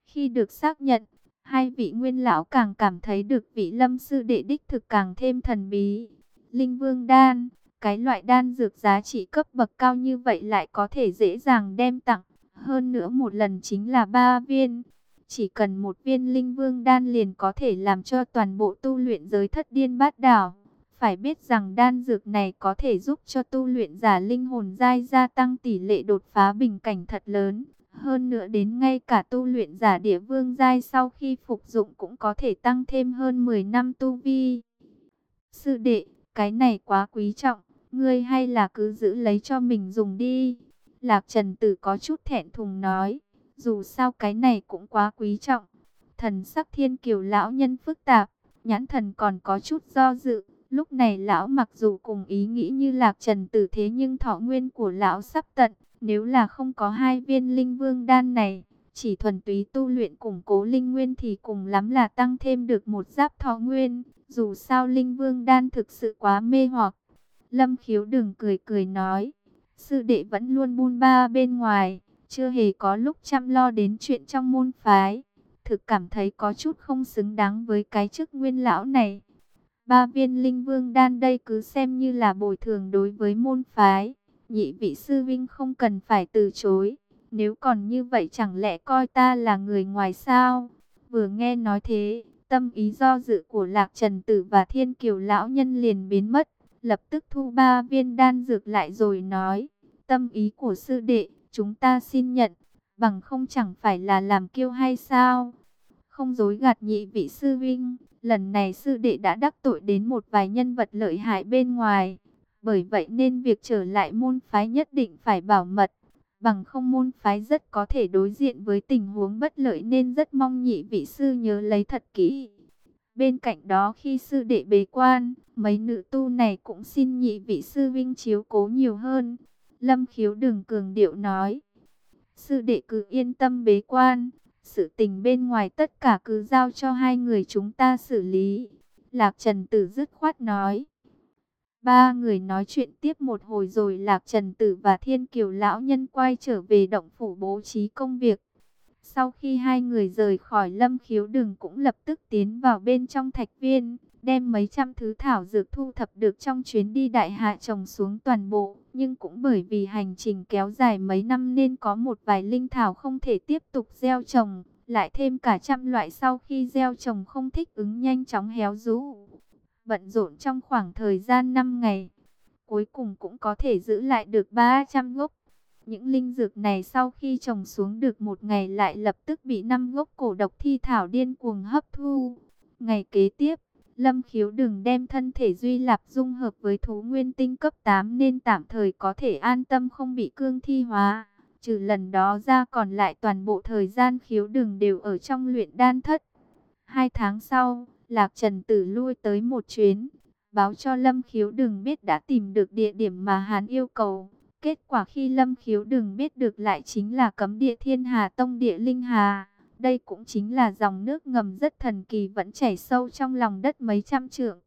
Khi được xác nhận, hai vị nguyên lão càng cảm thấy được vị lâm sư đệ đích thực càng thêm thần bí. Linh vương đan, cái loại đan dược giá trị cấp bậc cao như vậy lại có thể dễ dàng đem tặng. Hơn nữa một lần chính là ba viên. Chỉ cần một viên linh vương đan liền có thể làm cho toàn bộ tu luyện giới thất điên bát đảo. Phải biết rằng đan dược này có thể giúp cho tu luyện giả linh hồn giai gia tăng tỷ lệ đột phá bình cảnh thật lớn. Hơn nữa đến ngay cả tu luyện giả địa vương giai sau khi phục dụng cũng có thể tăng thêm hơn 10 năm tu vi. Sư đệ, cái này quá quý trọng, ngươi hay là cứ giữ lấy cho mình dùng đi. Lạc Trần Tử có chút thẹn thùng nói, dù sao cái này cũng quá quý trọng. Thần sắc thiên kiều lão nhân phức tạp, nhãn thần còn có chút do dự. Lúc này lão mặc dù cùng ý nghĩ như Lạc Trần Tử thế nhưng thọ nguyên của lão sắp tận. Nếu là không có hai viên linh vương đan này, chỉ thuần túy tu luyện củng cố linh nguyên thì cùng lắm là tăng thêm được một giáp thọ nguyên. Dù sao linh vương đan thực sự quá mê hoặc. Lâm khiếu đừng cười cười nói. Sư đệ vẫn luôn buôn ba bên ngoài, chưa hề có lúc chăm lo đến chuyện trong môn phái. Thực cảm thấy có chút không xứng đáng với cái chức nguyên lão này. Ba viên linh vương đan đây cứ xem như là bồi thường đối với môn phái. Nhị vị sư vinh không cần phải từ chối. Nếu còn như vậy chẳng lẽ coi ta là người ngoài sao? Vừa nghe nói thế, tâm ý do dự của Lạc Trần Tử và Thiên Kiều Lão Nhân liền biến mất. Lập tức thu ba viên đan dược lại rồi nói. Tâm ý của sư đệ, chúng ta xin nhận. Bằng không chẳng phải là làm kiêu hay sao? Không dối gạt nhị vị sư vinh. Lần này sư đệ đã đắc tội đến một vài nhân vật lợi hại bên ngoài. Bởi vậy nên việc trở lại môn phái nhất định phải bảo mật. Bằng không môn phái rất có thể đối diện với tình huống bất lợi nên rất mong nhị vị sư nhớ lấy thật kỹ. Bên cạnh đó khi sư đệ bế quan, mấy nữ tu này cũng xin nhị vị sư vinh chiếu cố nhiều hơn. Lâm khiếu đừng cường điệu nói. Sư đệ cứ yên tâm bế quan, sự tình bên ngoài tất cả cứ giao cho hai người chúng ta xử lý. Lạc Trần Tử dứt khoát nói. Ba người nói chuyện tiếp một hồi rồi Lạc Trần Tử và Thiên Kiều Lão Nhân quay trở về động phủ bố trí công việc. Sau khi hai người rời khỏi lâm khiếu đường cũng lập tức tiến vào bên trong thạch viên, đem mấy trăm thứ thảo dược thu thập được trong chuyến đi đại hạ trồng xuống toàn bộ. Nhưng cũng bởi vì hành trình kéo dài mấy năm nên có một vài linh thảo không thể tiếp tục gieo trồng, lại thêm cả trăm loại sau khi gieo trồng không thích ứng nhanh chóng héo rũ. Bận rộn trong khoảng thời gian 5 ngày, cuối cùng cũng có thể giữ lại được 300 gốc. Những linh dược này sau khi trồng xuống được một ngày lại lập tức bị năm gốc cổ độc thi thảo điên cuồng hấp thu. Ngày kế tiếp, Lâm khiếu đừng đem thân thể Duy Lạp dung hợp với thú nguyên tinh cấp 8 nên tạm thời có thể an tâm không bị cương thi hóa. Trừ lần đó ra còn lại toàn bộ thời gian khiếu đừng đều ở trong luyện đan thất. Hai tháng sau, Lạc Trần Tử lui tới một chuyến, báo cho Lâm Khiếu đừng biết đã tìm được địa điểm mà hắn yêu cầu. Kết quả khi Lâm Khiếu đừng biết được lại chính là cấm địa Thiên Hà Tông địa Linh Hà. Đây cũng chính là dòng nước ngầm rất thần kỳ vẫn chảy sâu trong lòng đất mấy trăm trượng.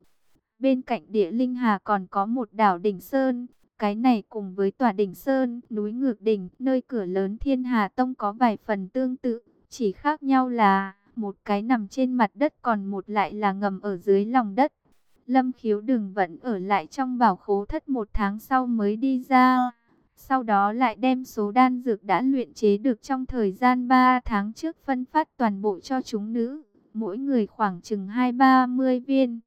Bên cạnh địa Linh Hà còn có một đảo đỉnh Sơn. Cái này cùng với tòa đỉnh Sơn, núi ngược đỉnh, nơi cửa lớn Thiên Hà Tông có vài phần tương tự. Chỉ khác nhau là, một cái nằm trên mặt đất còn một lại là ngầm ở dưới lòng đất. Lâm khiếu đừng vẫn ở lại trong bảo khố thất một tháng sau mới đi ra. Sau đó lại đem số đan dược đã luyện chế được trong thời gian 3 tháng trước phân phát toàn bộ cho chúng nữ. Mỗi người khoảng chừng 2-30 viên.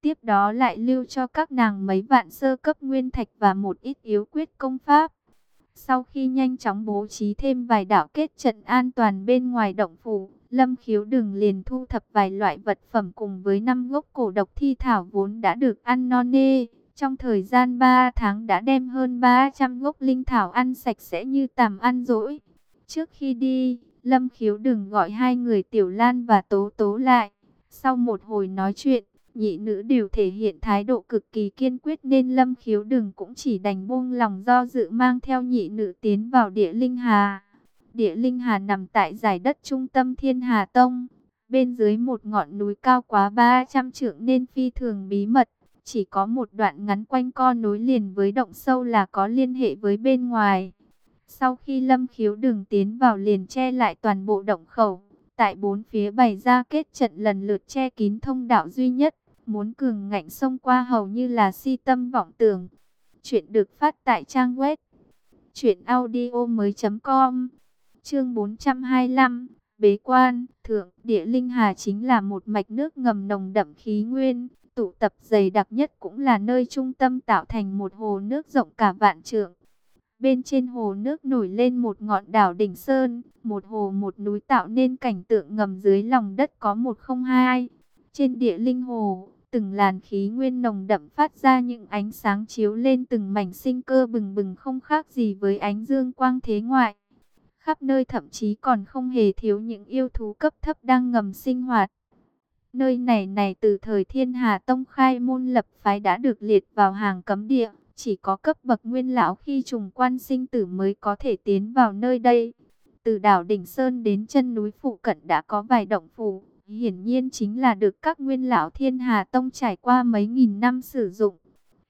Tiếp đó lại lưu cho các nàng mấy vạn sơ cấp nguyên thạch và một ít yếu quyết công pháp. Sau khi nhanh chóng bố trí thêm vài đảo kết trận an toàn bên ngoài động phủ, Lâm khiếu đừng liền thu thập vài loại vật phẩm cùng với năm gốc cổ độc thi thảo vốn đã được ăn non nê. Trong thời gian 3 tháng đã đem hơn 300 gốc linh thảo ăn sạch sẽ như tằm ăn rỗi. Trước khi đi, Lâm khiếu đừng gọi hai người Tiểu Lan và Tố Tố lại. Sau một hồi nói chuyện, nhị nữ đều thể hiện thái độ cực kỳ kiên quyết nên Lâm khiếu đừng cũng chỉ đành buông lòng do dự mang theo nhị nữ tiến vào địa linh hà. Địa Linh Hà nằm tại giải đất trung tâm Thiên Hà Tông, bên dưới một ngọn núi cao quá 300 trượng nên phi thường bí mật. Chỉ có một đoạn ngắn quanh co nối liền với động sâu là có liên hệ với bên ngoài. Sau khi lâm khiếu đường tiến vào liền che lại toàn bộ động khẩu, tại bốn phía bày ra kết trận lần lượt che kín thông đạo duy nhất, muốn cường ngạnh xông qua hầu như là si tâm vọng tưởng. Chuyện được phát tại trang web chuyệnaudio mới.com Chương 425, Bế quan, Thượng, Địa Linh Hà chính là một mạch nước ngầm nồng đậm khí nguyên, tụ tập dày đặc nhất cũng là nơi trung tâm tạo thành một hồ nước rộng cả vạn trượng. Bên trên hồ nước nổi lên một ngọn đảo đỉnh sơn, một hồ một núi tạo nên cảnh tượng ngầm dưới lòng đất có một không hai. Trên địa linh hồ, từng làn khí nguyên nồng đậm phát ra những ánh sáng chiếu lên từng mảnh sinh cơ bừng bừng không khác gì với ánh dương quang thế ngoại khắp nơi thậm chí còn không hề thiếu những yêu thú cấp thấp đang ngầm sinh hoạt. Nơi này này từ thời Thiên Hà Tông khai môn lập phái đã được liệt vào hàng cấm địa, chỉ có cấp bậc nguyên lão khi trùng quan sinh tử mới có thể tiến vào nơi đây. Từ đảo Đỉnh Sơn đến chân núi phụ cận đã có vài động phủ, hiển nhiên chính là được các nguyên lão Thiên Hà Tông trải qua mấy nghìn năm sử dụng.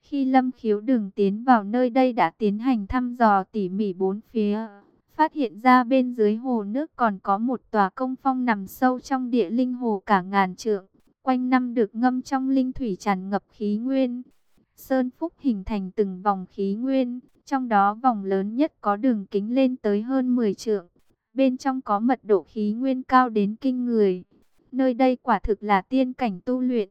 Khi Lâm Khiếu đường tiến vào nơi đây đã tiến hành thăm dò tỉ mỉ bốn phía, phát hiện ra bên dưới hồ nước còn có một tòa công phong nằm sâu trong địa linh hồ cả ngàn trượng, quanh năm được ngâm trong linh thủy tràn ngập khí nguyên. Sơn Phúc hình thành từng vòng khí nguyên, trong đó vòng lớn nhất có đường kính lên tới hơn 10 trượng. Bên trong có mật độ khí nguyên cao đến kinh người. Nơi đây quả thực là tiên cảnh tu luyện.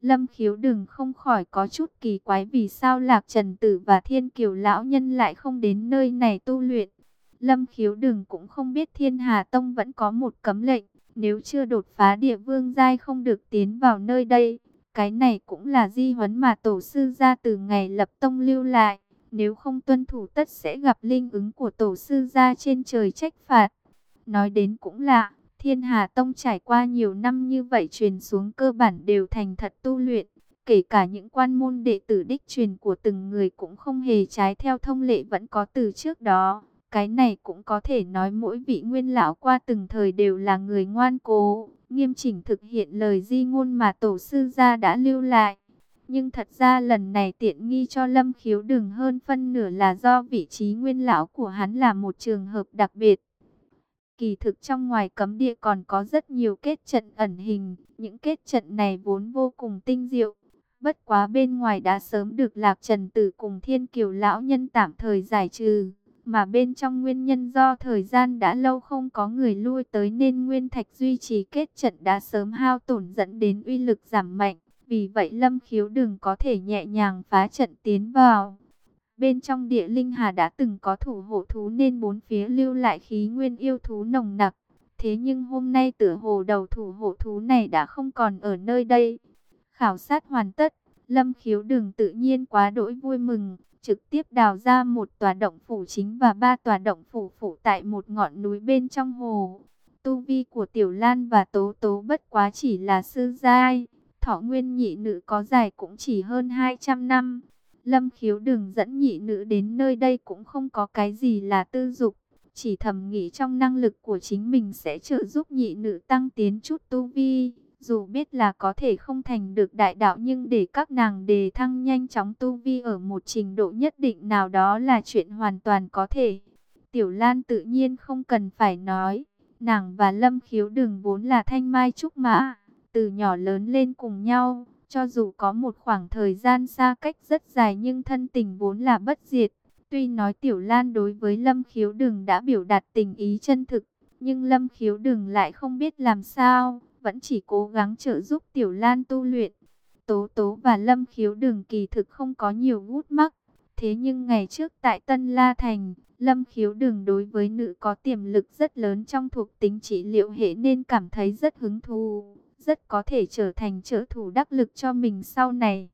Lâm khiếu đừng không khỏi có chút kỳ quái vì sao Lạc Trần Tử và Thiên Kiều Lão Nhân lại không đến nơi này tu luyện. Lâm khiếu đừng cũng không biết thiên hà tông vẫn có một cấm lệnh. Nếu chưa đột phá địa vương giai không được tiến vào nơi đây. Cái này cũng là di huấn mà tổ sư ra từ ngày lập tông lưu lại. Nếu không tuân thủ tất sẽ gặp linh ứng của tổ sư ra trên trời trách phạt. Nói đến cũng lạ, thiên hà tông trải qua nhiều năm như vậy truyền xuống cơ bản đều thành thật tu luyện. Kể cả những quan môn đệ tử đích truyền của từng người cũng không hề trái theo thông lệ vẫn có từ trước đó. Cái này cũng có thể nói mỗi vị nguyên lão qua từng thời đều là người ngoan cố, nghiêm chỉnh thực hiện lời di ngôn mà tổ sư gia đã lưu lại. Nhưng thật ra lần này tiện nghi cho Lâm Khiếu đừng hơn phân nửa là do vị trí nguyên lão của hắn là một trường hợp đặc biệt. Kỳ thực trong ngoài cấm địa còn có rất nhiều kết trận ẩn hình, những kết trận này vốn vô cùng tinh diệu. Bất quá bên ngoài đã sớm được Lạc Trần Tử cùng Thiên Kiều Lão Nhân tạm thời giải trừ mà bên trong nguyên nhân do thời gian đã lâu không có người lui tới nên nguyên thạch duy trì kết trận đã sớm hao tổn dẫn đến uy lực giảm mạnh. Vì vậy Lâm Khiếu đừng có thể nhẹ nhàng phá trận tiến vào. Bên trong địa linh hà đã từng có thủ hộ thú nên bốn phía lưu lại khí nguyên yêu thú nồng nặc. Thế nhưng hôm nay tựa hồ đầu thủ hộ thú này đã không còn ở nơi đây. Khảo sát hoàn tất, Lâm Khiếu đừng tự nhiên quá đỗi vui mừng trực tiếp đào ra một tòa động phủ chính và ba tòa động phủ phủ tại một ngọn núi bên trong hồ. Tu vi của Tiểu Lan và Tố Tố bất quá chỉ là sư giai, thọ nguyên nhị nữ có dài cũng chỉ hơn 200 năm. Lâm khiếu đừng dẫn nhị nữ đến nơi đây cũng không có cái gì là tư dục. Chỉ thầm nghĩ trong năng lực của chính mình sẽ trợ giúp nhị nữ tăng tiến chút tu vi. Dù biết là có thể không thành được đại đạo nhưng để các nàng đề thăng nhanh chóng tu vi ở một trình độ nhất định nào đó là chuyện hoàn toàn có thể. Tiểu Lan tự nhiên không cần phải nói. Nàng và Lâm Khiếu Đừng vốn là thanh mai trúc mã, từ nhỏ lớn lên cùng nhau. Cho dù có một khoảng thời gian xa cách rất dài nhưng thân tình vốn là bất diệt. Tuy nói Tiểu Lan đối với Lâm Khiếu Đừng đã biểu đạt tình ý chân thực, nhưng Lâm Khiếu Đừng lại không biết làm sao, vẫn chỉ cố gắng trợ giúp Tiểu Lan tu luyện. Tố Tố và Lâm Khiếu Đường kỳ thực không có nhiều gút mắc, thế nhưng ngày trước tại Tân La Thành, Lâm Khiếu Đường đối với nữ có tiềm lực rất lớn trong thuộc tính trị liệu hệ nên cảm thấy rất hứng thú, rất có thể trở thành trợ thủ đắc lực cho mình sau này.